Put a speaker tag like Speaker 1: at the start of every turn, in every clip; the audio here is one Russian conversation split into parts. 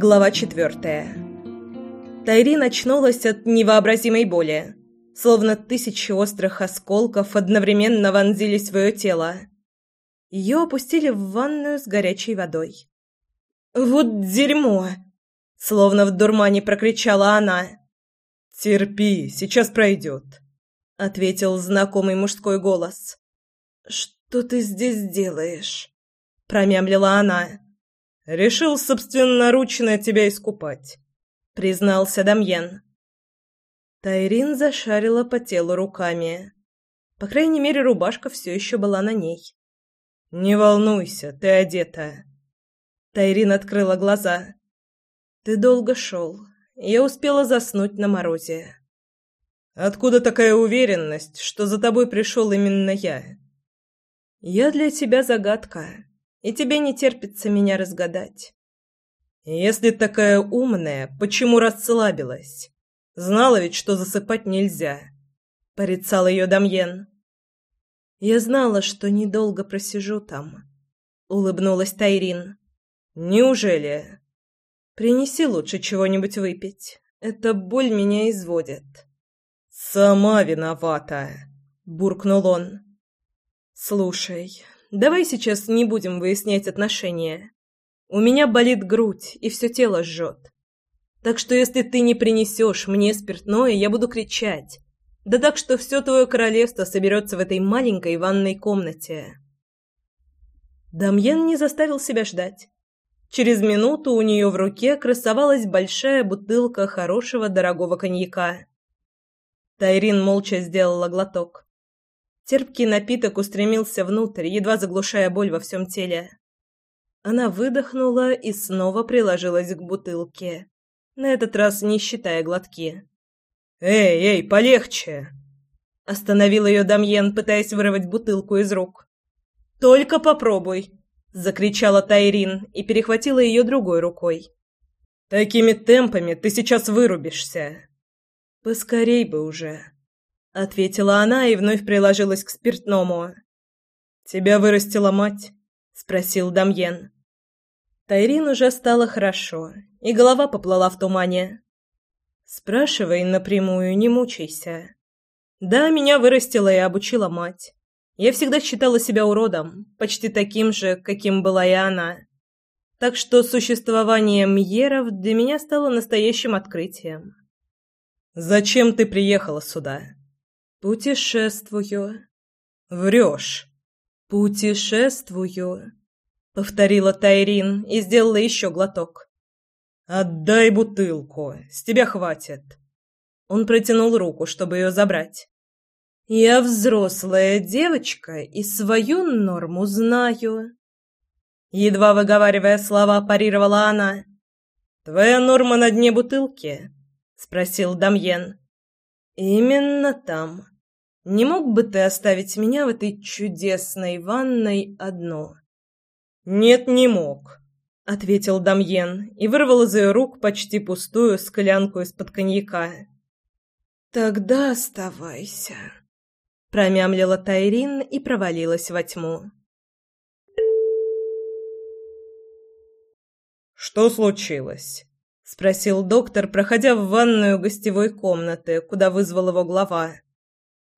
Speaker 1: Глава четвертая. Тайрин очнулась от невообразимой боли, словно тысячи острых осколков одновременно вонзились в ее тело. Ее опустили в ванную с горячей водой. «Вот дерьмо!» — словно в дурмане прокричала она.
Speaker 2: «Терпи, сейчас пройдет», —
Speaker 1: ответил знакомый мужской голос. «Что ты здесь делаешь?» — промямлила она.
Speaker 2: «Решил собственноручно тебя искупать», —
Speaker 1: признался Дамьен. Тайрин зашарила по телу руками. По крайней мере, рубашка все еще была на ней.
Speaker 2: «Не волнуйся, ты одета».
Speaker 1: Тайрин открыла глаза. «Ты долго шел. Я успела заснуть на морозе».
Speaker 2: «Откуда такая уверенность, что за тобой пришел именно я?»
Speaker 1: «Я для тебя загадка и тебе не терпится меня разгадать.
Speaker 2: Если такая умная, почему расслабилась? Знала ведь, что засыпать нельзя.
Speaker 1: Порицал ее Дамьен. Я знала, что недолго просижу там. Улыбнулась Тайрин.
Speaker 2: Неужели?
Speaker 1: Принеси лучше чего-нибудь выпить. Эта боль меня изводит.
Speaker 2: Сама виновата, буркнул он.
Speaker 1: Слушай, давай сейчас не будем выяснять отношения. У меня болит грудь, и все тело жжет. Так что если ты не принесешь мне спиртное, я буду кричать. Да так, что все твое королевство соберется в этой маленькой ванной комнате. Дамьен не заставил себя ждать. Через минуту у нее в руке красовалась большая бутылка хорошего дорогого коньяка. Тайрин молча сделала глоток. Терпкий напиток устремился внутрь, едва заглушая боль во всем теле. Она выдохнула и снова приложилась к бутылке, на этот раз не считая глотки.
Speaker 2: «Эй, эй, полегче!»
Speaker 1: Остановил ее Дамьен, пытаясь вырвать бутылку из рук. «Только попробуй!» — закричала Тайрин и перехватила ее другой рукой.
Speaker 2: «Такими темпами ты сейчас вырубишься!»
Speaker 1: «Поскорей бы уже!» — ответила она и вновь приложилась к спиртному.
Speaker 2: «Тебя вырастила мать?»
Speaker 1: — спросил Дамьен. Тайрин уже стало хорошо, и голова поплыла в тумане. «Спрашивай напрямую, не мучайся. Да, меня вырастила и обучила мать. Я всегда считала себя уродом, почти таким же, каким была и она. Так что существование Мьеров для меня стало настоящим открытием».
Speaker 2: «Зачем ты приехала сюда?»
Speaker 1: «Путешествую».
Speaker 2: «Врешь».
Speaker 1: «Путешествую», — повторила Тайрин и сделала еще глоток.
Speaker 2: «Отдай бутылку, с тебя хватит».
Speaker 1: Он протянул руку, чтобы ее забрать. «Я взрослая девочка и свою норму знаю». Едва выговаривая слова, парировала она.
Speaker 2: «Твоя норма на дне бутылки?» — спросил Дамьен.
Speaker 1: «Именно там. Не мог бы ты оставить меня в этой чудесной ванной одну?»
Speaker 2: «Нет, не мог», —
Speaker 1: ответил Дамьен и вырвал из ее рук почти пустую склянку из-под коньяка. «Тогда оставайся», — промямлила Тайрин и провалилась во тьму.
Speaker 2: «Что случилось?»
Speaker 1: — спросил доктор, проходя в ванную гостевой комнаты, куда вызвал его глава.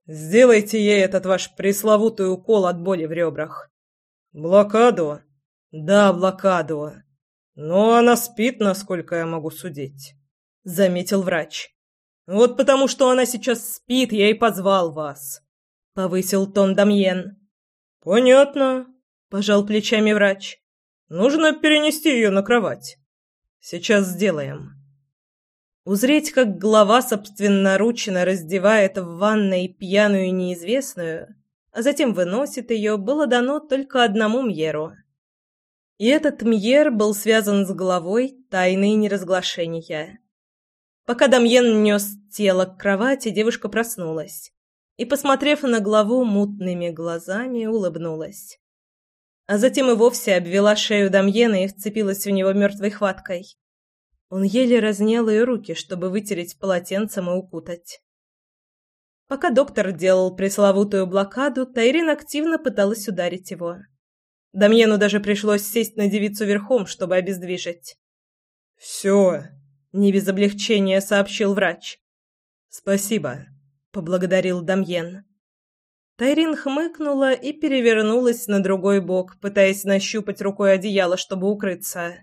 Speaker 2: «Сделайте ей этот ваш пресловутый укол от боли в ребрах».
Speaker 1: «Блокаду?»
Speaker 2: «Да, блокаду. Но она спит, насколько я могу судить», —
Speaker 1: заметил врач.
Speaker 2: «Вот потому, что она сейчас спит, я и позвал вас», —
Speaker 1: повысил тон Дамьен.
Speaker 2: «Понятно», —
Speaker 1: пожал плечами врач.
Speaker 2: «Нужно перенести ее на кровать». Сейчас сделаем.
Speaker 1: Узреть, как глава собственноручно раздевает в ванной пьяную неизвестную, а затем выносит ее, было дано только одному Мьеру. И этот Мьер был связан с головой тайны неразглашения. Пока Дамьен нес тело к кровати, девушка проснулась и, посмотрев на главу мутными глазами, улыбнулась а затем и вовсе обвела шею Дамьена и вцепилась в него мертвой хваткой. Он еле разнял ее руки, чтобы вытереть полотенцем и укутать. Пока доктор делал пресловутую блокаду, Тайрин активно пыталась ударить его. Дамьену даже пришлось сесть на девицу верхом, чтобы обездвижить.
Speaker 2: «Все», — не без облегчения сообщил врач. «Спасибо», — поблагодарил Дамьен.
Speaker 1: Тайрин хмыкнула и перевернулась на другой бок, пытаясь нащупать рукой одеяло, чтобы укрыться.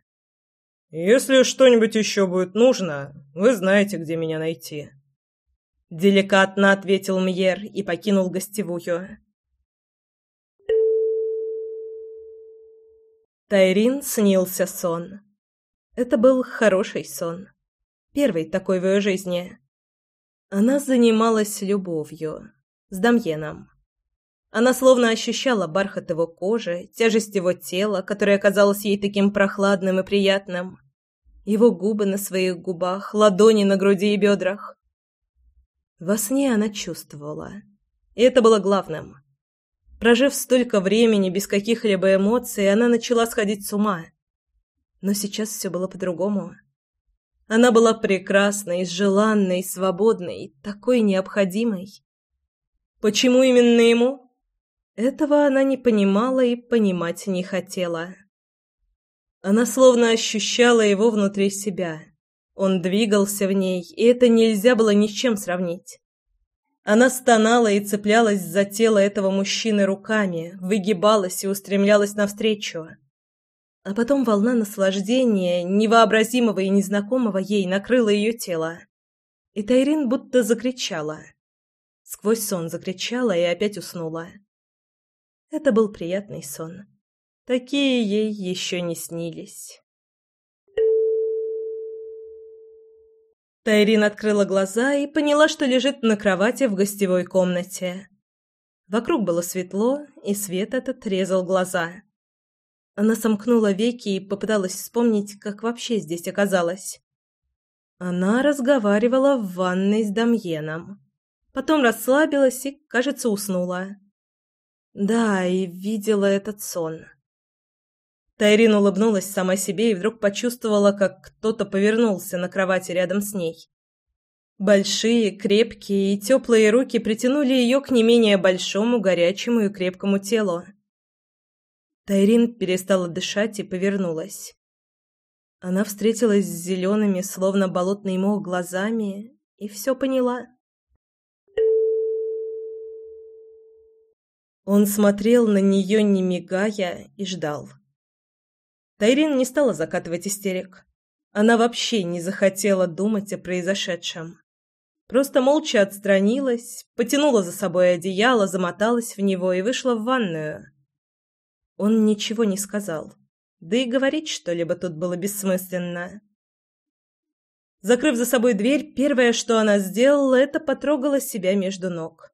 Speaker 2: «Если что-нибудь еще будет нужно, вы знаете, где меня найти».
Speaker 1: Деликатно ответил Мьер и покинул гостевую. Тайрин снился сон. Это был хороший сон. Первый такой в ее жизни. Она занималась любовью. С Дамьеном. Она словно ощущала бархат его кожи, тяжесть его тела, которое казалось ей таким прохладным и приятным. Его губы на своих губах, ладони на груди и бедрах. Во сне она чувствовала. И это было главным. Прожив столько времени без каких-либо эмоций, она начала сходить с ума – но сейчас все было по-другому. Она была прекрасной, желанной, свободной, такой необходимой. Почему именно ему? Этого она не понимала и понимать не хотела. Она словно ощущала его внутри себя. Он двигался в ней, и это нельзя было ни с чем сравнить. Она стонала и цеплялась за тело этого мужчины руками, выгибалась и устремлялась навстречу. А потом волна наслаждения, невообразимого и незнакомого ей, накрыла ее тело. И Тайрин будто закричала. Сквозь сон закричала и опять уснула. Это был приятный сон. Такие ей еще не снились. Тайрин открыла глаза и поняла, что лежит на кровати в гостевой комнате. Вокруг было светло, и свет этот резал глаза. Она сомкнула веки и попыталась вспомнить, как вообще здесь оказалась. Она разговаривала в ванной с Дамьеном. Потом расслабилась и, кажется, уснула. Да, и видела этот сон. Тайрин улыбнулась сама себе и вдруг почувствовала, как кто-то повернулся на кровати рядом с ней. Большие, крепкие и теплые руки притянули ее к не менее большому, горячему и крепкому телу. Тайрин перестала дышать и повернулась. Она встретилась с зелеными, словно болотный мох, глазами и все поняла. Он смотрел на нее, не мигая, и ждал. Тайрин не стала закатывать истерик. Она вообще не захотела думать о произошедшем. Просто молча отстранилась, потянула за собой одеяло, замоталась в него и вышла в ванную. Он ничего не сказал. Да и говорить что-либо тут было бессмысленно. Закрыв за собой дверь, первое, что она сделала, это потрогала себя между ног.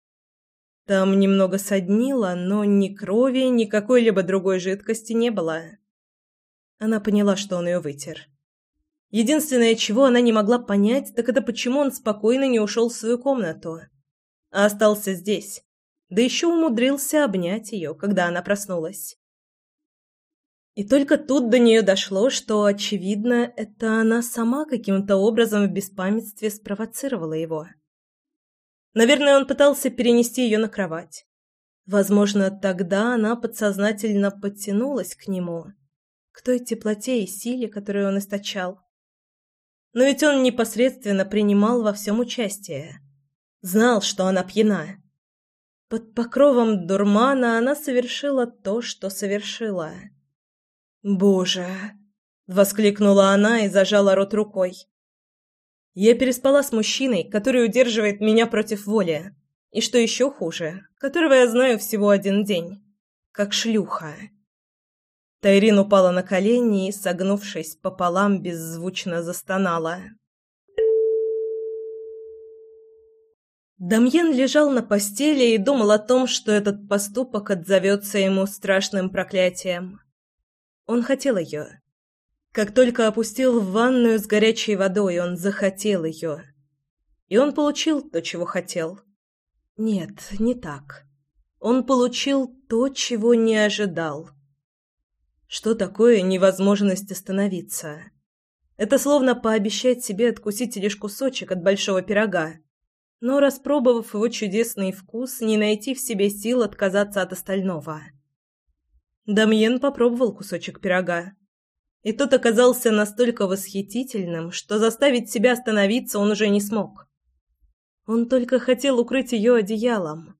Speaker 1: Там немного соднило, но ни крови, ни какой-либо другой жидкости не было. Она поняла, что он ее вытер. Единственное, чего она не могла понять, так это почему он спокойно не ушел в свою комнату, а остался здесь, да еще умудрился обнять ее, когда она проснулась. И только тут до нее дошло, что, очевидно, это она сама каким-то образом в беспамятстве спровоцировала его. Наверное, он пытался перенести ее на кровать. Возможно, тогда она подсознательно подтянулась к нему, к той теплоте и силе, которую он источал. Но ведь он непосредственно принимал во всем участие. Знал, что она пьяна. Под покровом дурмана она совершила то, что совершила. «Боже!» — воскликнула она и зажала рот рукой. «Я переспала с мужчиной, который удерживает меня против воли. И что еще хуже, которого я знаю всего один день. Как шлюха». Тайрин упала на колени и, согнувшись пополам, беззвучно застонала. Дамьен лежал на постели и думал о том, что этот поступок отзовется ему страшным проклятием. Он хотел ее. Как только опустил в ванную с горячей водой, он захотел ее. И он получил то, чего хотел. Нет, не так. Он получил то, чего не ожидал. Что такое невозможность остановиться? Это словно пообещать себе откусить лишь кусочек от большого пирога, но, распробовав его чудесный вкус, не найти в себе сил отказаться от остального. Дамьен попробовал кусочек пирога. И тот оказался настолько восхитительным, что заставить себя остановиться он уже не смог. Он только хотел укрыть ее одеялом.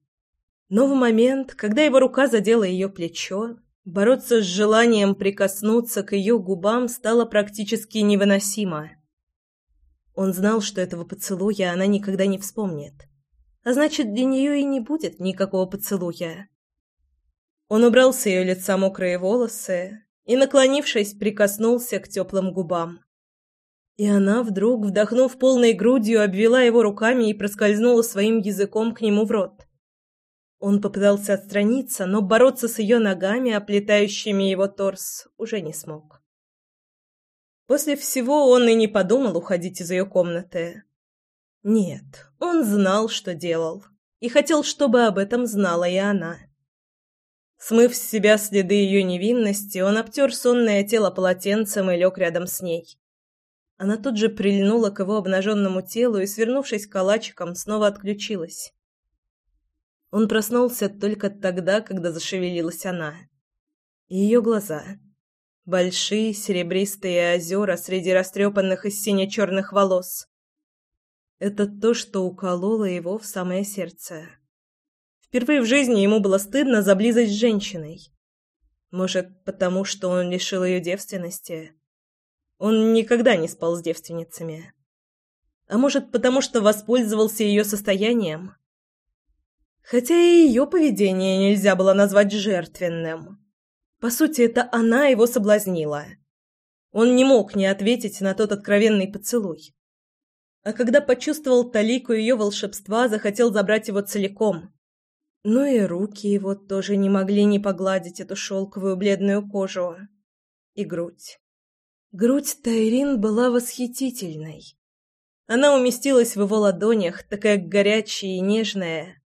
Speaker 1: Но в момент, когда его рука задела ее плечо, бороться с желанием прикоснуться к ее губам стало практически невыносимо. Он знал, что этого поцелуя она никогда не вспомнит. А значит, для нее и не будет никакого поцелуя. Он убрал с ее лица мокрые волосы и, наклонившись, прикоснулся к теплым губам. И она, вдруг, вдохнув полной грудью, обвела его руками и проскользнула своим языком к нему в рот. Он попытался отстраниться, но бороться с ее ногами, оплетающими его торс, уже не смог. После всего он и не подумал уходить из ее комнаты. Нет, он знал, что делал, и хотел, чтобы об этом знала и она. Смыв с себя следы ее невинности, он обтер сонное тело полотенцем и лег рядом с ней. Она тут же прильнула к его обнаженному телу и, свернувшись калачиком, снова отключилась. Он проснулся только тогда, когда зашевелилась она. Ее глаза. Большие серебристые озера среди растрепанных и сине-черных волос. Это то, что укололо его в самое сердце. Впервые в жизни ему было стыдно за близость с женщиной. Может, потому что он лишил ее девственности. Он никогда не спал с девственницами. А может, потому что воспользовался ее состоянием. Хотя и ее поведение нельзя было назвать жертвенным. По сути, это она его соблазнила. Он не мог не ответить на тот откровенный поцелуй. А когда почувствовал талику ее волшебства, захотел забрать его целиком. Но и руки его тоже не могли не погладить эту шелковую бледную кожу. И грудь. Грудь Тайрин была восхитительной. Она уместилась в его ладонях, такая горячая и нежная.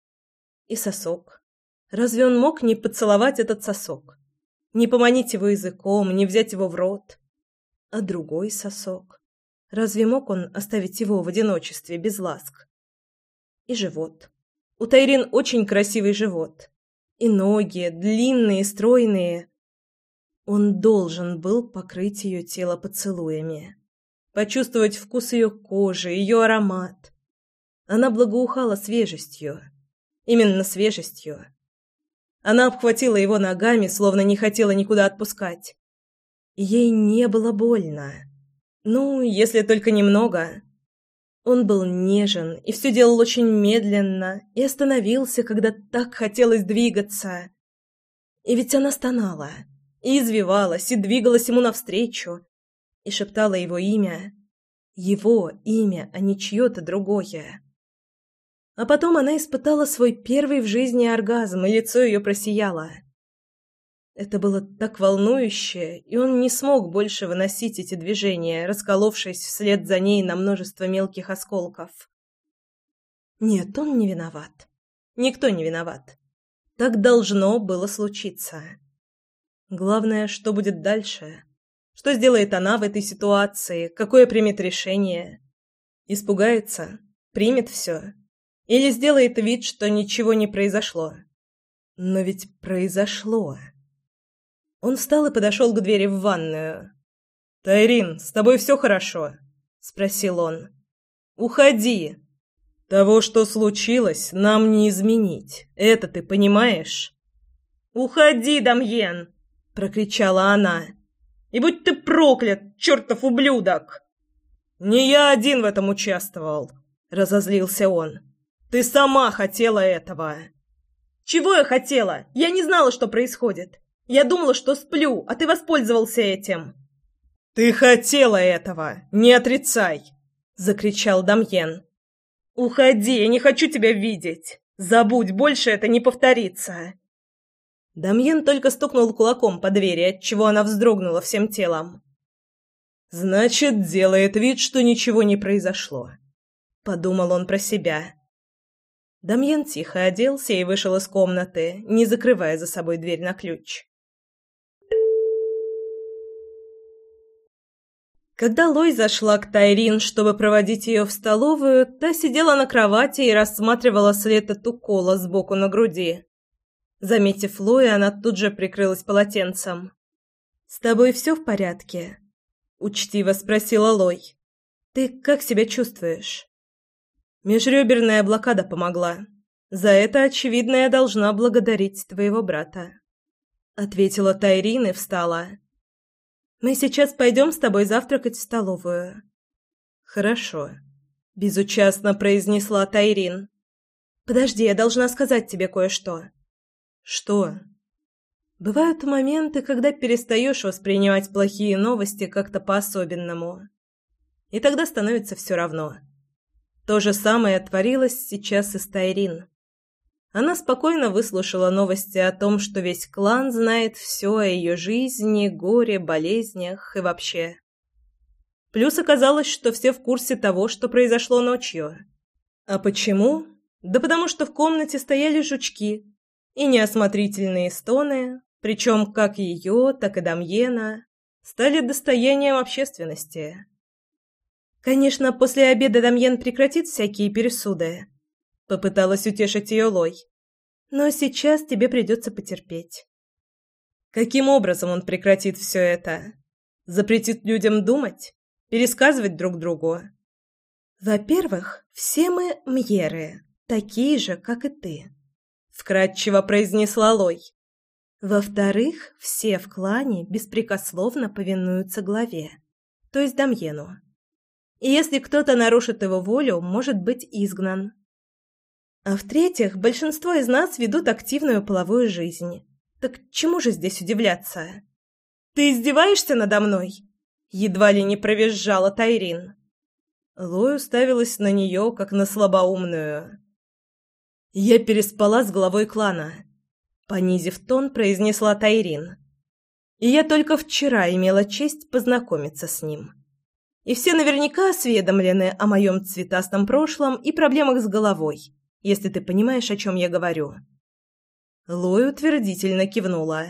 Speaker 1: И сосок. Разве он мог не поцеловать этот сосок? Не поманить его языком, не взять его в рот? А другой сосок? Разве мог он оставить его в одиночестве, без ласк? И живот. У Тайрин очень красивый живот. И ноги, длинные, стройные. Он должен был покрыть ее тело поцелуями. Почувствовать вкус ее кожи, ее аромат. Она благоухала свежестью. Именно свежестью. Она обхватила его ногами, словно не хотела никуда отпускать. Ей не было больно. Ну, если только немного. Он был нежен и все делал очень медленно, и остановился, когда так хотелось двигаться. И ведь она стонала, и извивалась, и двигалась ему навстречу, и шептала его имя. Его имя, а не чье-то другое. А потом она испытала свой первый в жизни оргазм, и лицо ее просияло. Это было так волнующе, и он не смог больше выносить эти движения, расколовшись вслед за ней на множество мелких осколков. Нет, он не виноват. Никто не виноват. Так должно было случиться. Главное, что будет дальше. Что сделает она в этой ситуации? Какое примет решение? Испугается? Примет все? Или сделает вид, что ничего не произошло? Но ведь произошло. Он встал и подошел к двери в ванную. «Тайрин, с тобой все хорошо?» — спросил он. «Уходи!» «Того, что случилось, нам не изменить. Это ты понимаешь?» «Уходи, Дамьен!» — прокричала она. «И будь ты проклят, чертов ублюдок!» «Не я один в этом участвовал!» — разозлился он. «Ты сама хотела этого!» «Чего я хотела? Я не знала, что происходит. Я думала, что сплю, а ты воспользовался этим. Ты хотела этого, не отрицай, закричал Дамьен. Уходи, я не хочу тебя видеть. Забудь, больше это не повторится. Дамьен только стукнул кулаком по двери, отчего она вздрогнула всем телом. Значит, делает вид, что ничего не произошло, подумал он про себя. Дамьен тихо оделся и вышел из комнаты, не закрывая за собой дверь на ключ. Когда Лой зашла к Тайрин, чтобы проводить ее в столовую, та сидела на кровати и рассматривала след от укола сбоку на груди. Заметив Лоя, она тут же прикрылась полотенцем. «С тобой все в порядке?» — учтиво спросила Лой. «Ты как себя чувствуешь?» «Межреберная блокада помогла. За это, очевидно, я должна благодарить твоего брата», — ответила Тайрин и встала. «Мы сейчас пойдем с тобой завтракать в столовую». «Хорошо», — безучастно произнесла Тайрин. «Подожди, я должна сказать тебе кое-что». «Что?» Бывают моменты, когда перестаешь воспринимать плохие новости как-то по-особенному. И тогда становится все равно. То же самое творилось сейчас и с Тайрин. Она спокойно выслушала новости о том, что весь клан знает все о ее жизни, горе, болезнях и вообще. Плюс оказалось, что все в курсе того, что произошло ночью. А почему? Да потому что в комнате стояли жучки и неосмотрительные стоны, причем как ее, так и Дамьена, стали достоянием общественности. Конечно, после обеда Дамьен прекратит всякие пересуды. Попыталась утешить ее Лой. Но сейчас тебе придется потерпеть. Каким образом он прекратит все это? Запретит людям думать? Пересказывать друг другу? Во-первых, все мы мьеры, такие же, как и ты. Вкратчиво произнесла Лой. Во-вторых, все в клане беспрекословно повинуются главе, то есть Дамьену. И если кто-то нарушит его волю, может быть изгнан. А в-третьих, большинство из нас ведут активную половую жизнь. Так чему же здесь удивляться? Ты издеваешься надо мной? Едва ли не провизжала Тайрин. Лой уставилась на нее, как на слабоумную. Я переспала с главой клана. Понизив тон, произнесла Тайрин. И я только вчера имела честь познакомиться с ним. И все наверняка осведомлены о моем цветастом прошлом и проблемах с головой, если ты понимаешь, о чем я говорю. Лой утвердительно кивнула.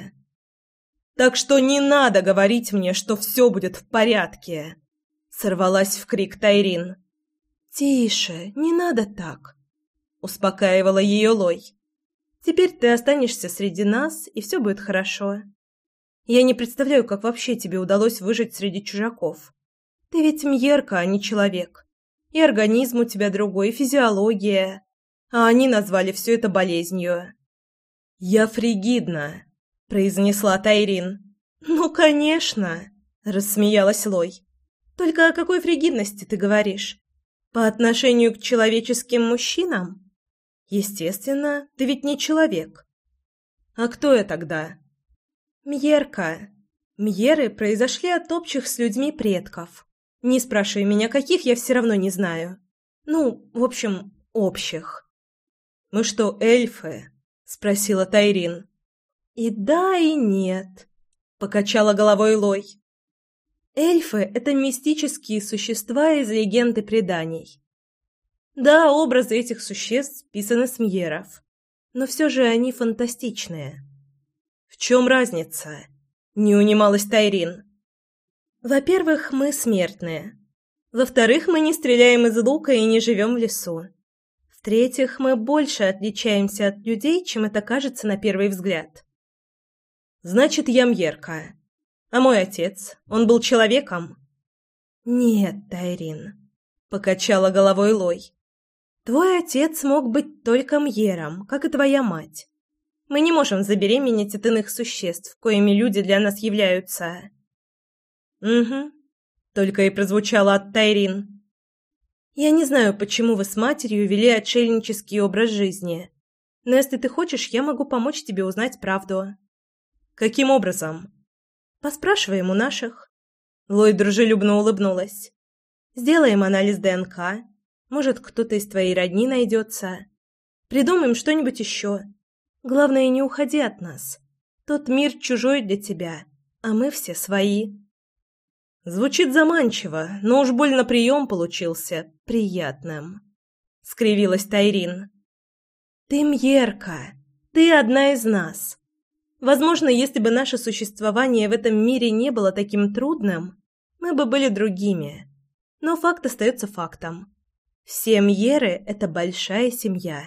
Speaker 1: «Так что не надо говорить мне, что все будет в порядке!» Сорвалась в крик Тайрин. «Тише, не надо так!» Успокаивала ее Лой. Теперь ты останешься среди нас, и все будет хорошо. Я не представляю, как вообще тебе удалось выжить среди чужаков. Ты ведь мьерка, а не человек. И организм у тебя другой, и физиология. А они назвали все это болезнью. «Я фригидна», — произнесла Тайрин. «Ну, конечно», — рассмеялась Лой. «Только о какой фригидности ты говоришь? По отношению к человеческим мужчинам?» Естественно, ты ведь не человек. А кто я тогда? Мьерка. Мьеры произошли от общих с людьми предков. Не спрашивай меня, каких, я все равно не знаю. Ну, в общем, общих. Мы что, эльфы? Спросила Тайрин. И да, и нет. Покачала головой Лой. Эльфы — это мистические существа из легенд и преданий. Да, образы этих существ писаны с Мьеров, но все же они фантастичные. В чем разница? Не унималась Тайрин. Во-первых, мы смертные. Во-вторых, мы не стреляем из лука и не живем в лесу. В-третьих, мы больше отличаемся от людей, чем это кажется на первый взгляд. Значит, я Мьерка. А мой отец, он был человеком? Нет, Тайрин, покачала головой Лой. Твой отец мог быть только Мьером, как и твоя мать. Мы не можем забеременеть от иных существ, коими люди для нас являются. Угу. Только и прозвучало от Тайрин. Я не знаю, почему вы с матерью вели отшельнический образ жизни. Но если ты хочешь, я могу помочь тебе узнать правду. Каким образом? Поспрашиваем у наших. Лой дружелюбно улыбнулась. Сделаем анализ ДНК может, кто-то из твоей родни найдется. Придумаем что-нибудь еще. Главное, не уходи от нас. Тот мир чужой для тебя, а мы все свои. Звучит заманчиво, но уж больно прием получился приятным. Скривилась Тайрин. Ты Мьерка, ты одна из нас. Возможно, если бы наше существование в этом мире не было таким трудным, мы бы были другими. Но факт остается фактом. Все Мьеры — это большая семья.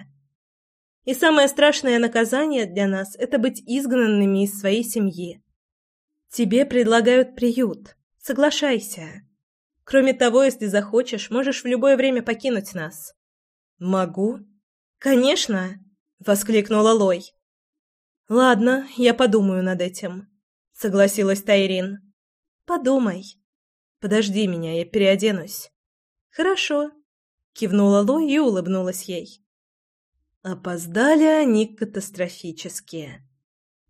Speaker 1: И самое страшное наказание для нас — это быть изгнанными из своей семьи. Тебе предлагают приют, Соглашайся. Кроме того, если захочешь, можешь в любое время покинуть нас».
Speaker 2: «Могу?»
Speaker 1: «Конечно!» — воскликнула Лой. «Ладно, я подумаю над этим», — согласилась Тайрин. «Подумай. Подожди меня, я переоденусь». «Хорошо», — кивнула Лой и улыбнулась ей. Опоздали они катастрофически.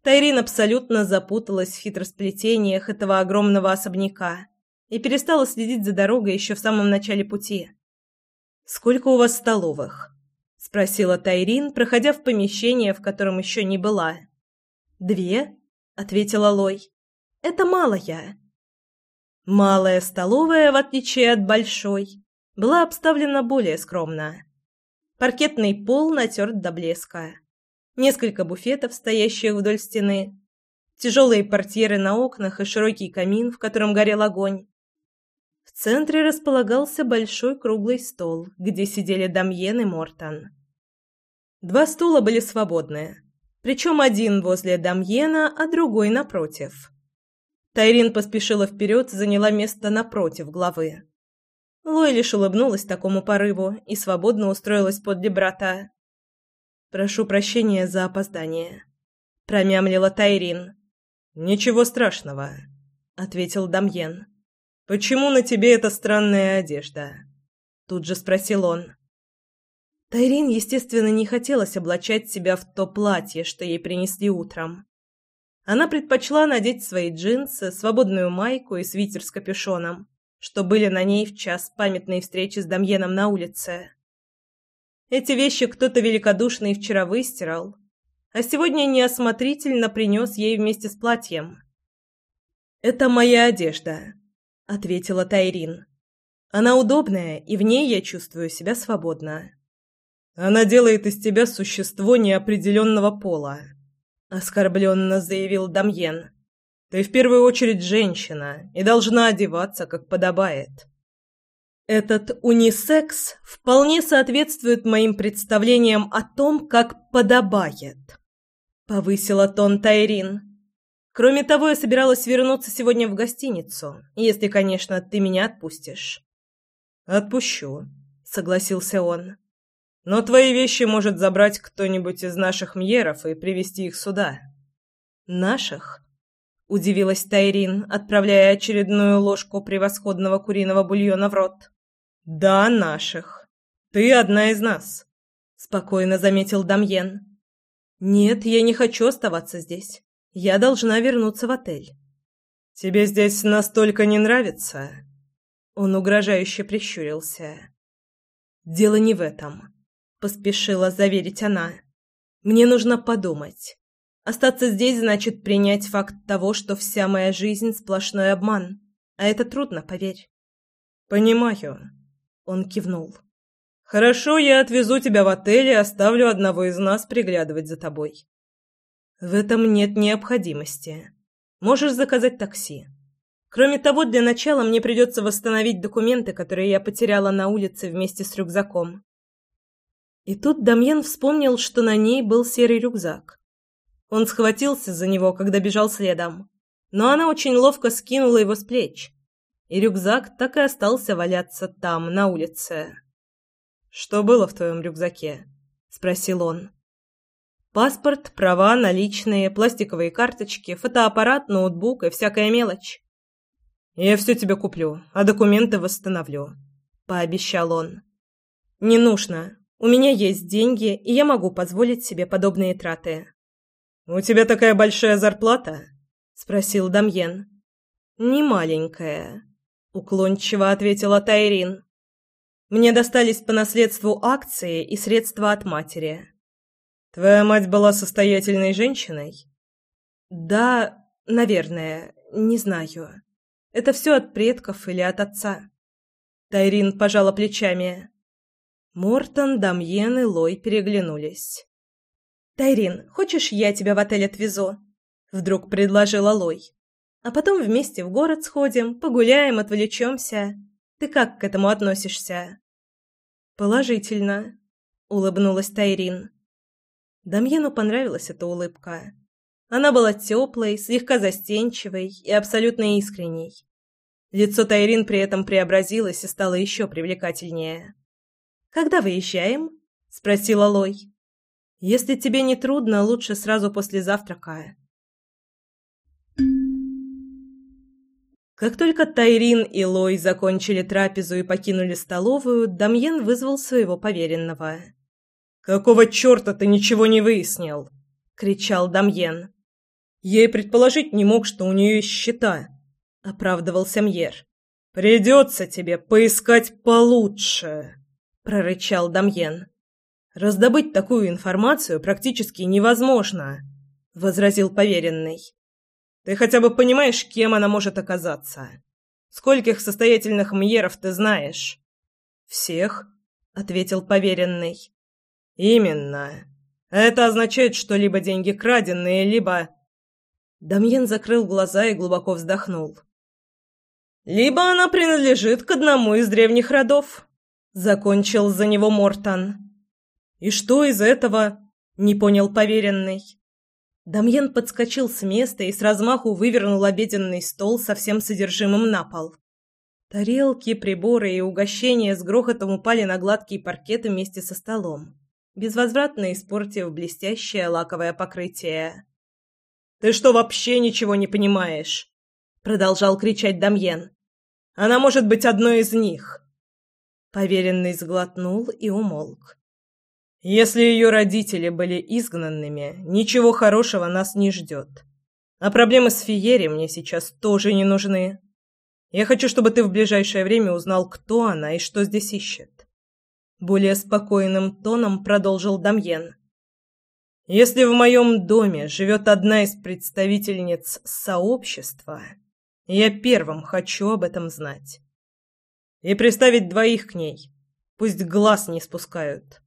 Speaker 1: Тайрин абсолютно запуталась в хитросплетениях этого огромного особняка и перестала следить за дорогой еще в самом начале пути. «Сколько у вас столовых?» — спросила Тайрин, проходя в помещение, в котором еще не была. «Две?» — ответила Лой. «Это малая». Малая столовая, в отличие от большой, была обставлена более скромно. Паркетный пол натерт до блеска. Несколько буфетов, стоящих вдоль стены. Тяжелые портьеры на окнах и широкий камин, в котором горел огонь. В центре располагался большой круглый стол, где сидели Дамьен и Мортон. Два стула были свободны, причем один возле Дамьена, а другой напротив. Тайрин поспешила вперед и заняла место напротив главы. Лой лишь улыбнулась такому порыву и свободно устроилась подле брата. «Прошу прощения за опоздание», — промямлила Тайрин. «Ничего страшного», — ответил Дамьен. «Почему на тебе эта странная одежда?» Тут же спросил он. Тайрин, естественно, не хотелось облачать себя в то платье, что ей принесли утром. Она предпочла надеть свои джинсы, свободную майку и свитер с капюшоном, что были на ней в час памятной встречи с Дамьеном на улице. Эти вещи кто-то великодушный вчера выстирал, а сегодня неосмотрительно принес ей вместе с платьем. «Это моя одежда», ответила Тайрин. Она удобная, и в ней я чувствую себя свободно. Она делает из тебя существо неопределенного пола, оскорбленно заявил Дамьен. Ты в первую очередь женщина и должна одеваться, как подобает. Этот унисекс вполне соответствует моим представлениям о том, как подобает. Повысила тон Тайрин. Кроме того, я собиралась вернуться сегодня в гостиницу, если, конечно, ты меня отпустишь. Отпущу, согласился он. Но твои вещи может забрать кто-нибудь из наших мьеров и привезти их сюда. Наших? удивилась Тайрин, отправляя очередную ложку превосходного куриного бульона в рот. Да, наших. Ты одна из нас, спокойно заметил Дамьен. Нет, я не хочу оставаться здесь. Я должна вернуться в отель. Тебе здесь настолько не нравится? Он угрожающе прищурился. Дело не в этом, поспешила заверить она. Мне нужно подумать. Остаться здесь значит принять факт того, что вся моя жизнь сплошной обман, а это трудно, поверь. Понимаю, он кивнул. Хорошо, я отвезу тебя в отель и оставлю одного из нас приглядывать за тобой. В этом нет необходимости. Можешь заказать такси. Кроме того, для начала мне придется восстановить документы, которые я потеряла на улице вместе с рюкзаком. И тут Дамьен вспомнил, что на ней был серый рюкзак. Он схватился за него, когда бежал следом, но она очень ловко скинула его с плеч, и рюкзак так и остался валяться там, на улице. «Что было в твоем рюкзаке?» — спросил он. Паспорт, права, наличные, пластиковые карточки, фотоаппарат, ноутбук и всякая мелочь. «Я все тебе куплю, а документы восстановлю», — пообещал он. «Не нужно. У меня есть деньги, и я могу позволить себе подобные траты». «У тебя такая большая зарплата?» — спросил Дамьен. «Не маленькая», — уклончиво ответила Тайрин. «Мне достались по наследству акции и средства от матери. Твоя мать была состоятельной женщиной? Да, наверное, не знаю. Это все от предков или от отца. Тайрин пожала плечами. Мортон, Дамьен и Лой переглянулись. «Тайрин, хочешь, я тебя в отель отвезу?» Вдруг предложила Лой. «А потом вместе в город сходим, погуляем, отвлечемся. Ты как к этому относишься?» «Положительно», — улыбнулась Тайрин. Дамьену понравилась эта улыбка. Она была теплой, слегка застенчивой и абсолютно искренней. Лицо Тайрин при этом преобразилось и стало еще привлекательнее. «Когда выезжаем?» — спросила Лой. «Если тебе не трудно, лучше сразу после завтрака». Как только Тайрин и Лой закончили трапезу и покинули столовую, Дамьен вызвал своего поверенного.
Speaker 2: «Какого черта ты ничего не выяснил?» — кричал Дамьен. «Я и предположить не мог, что у нее есть счета», — оправдывался Мьер. «Придется тебе поискать получше», — прорычал Дамьен. «Раздобыть такую информацию практически невозможно», — возразил поверенный. Ты хотя бы понимаешь, кем она может оказаться? Скольких состоятельных мьеров ты знаешь? Всех, ответил поверенный. Именно. Это означает, что либо деньги краденые, либо Дамьен закрыл глаза и глубоко вздохнул. Либо она принадлежит к одному из древних родов, закончил за него Мортон. И что из этого? не понял поверенный. Дамьен подскочил с места и с размаху вывернул обеденный стол со всем содержимым на пол. Тарелки, приборы и угощения с грохотом упали на гладкий паркет вместе со столом, безвозвратно испортив блестящее лаковое покрытие. «Ты что, вообще ничего не понимаешь?» — продолжал кричать Дамьен. «Она может быть одной из них!» Поверенный сглотнул и умолк. Если ее родители были изгнанными, ничего хорошего нас не ждет. А проблемы с Фиери мне сейчас тоже не нужны. Я хочу, чтобы ты в ближайшее время узнал, кто она и что здесь ищет. Более спокойным тоном продолжил Дамьен. Если в моем доме живет одна из представительниц сообщества, я первым хочу об этом знать. И приставить двоих к ней. Пусть глаз не спускают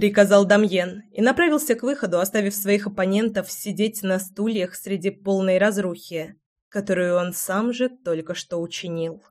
Speaker 2: приказал Дамьен и направился к выходу, оставив своих оппонентов сидеть на стульях среди полной разрухи, которую он сам же только что учинил.